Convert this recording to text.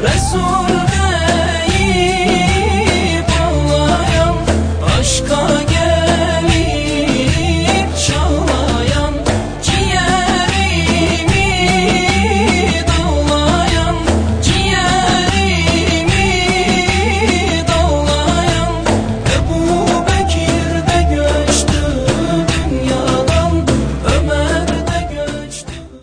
Resul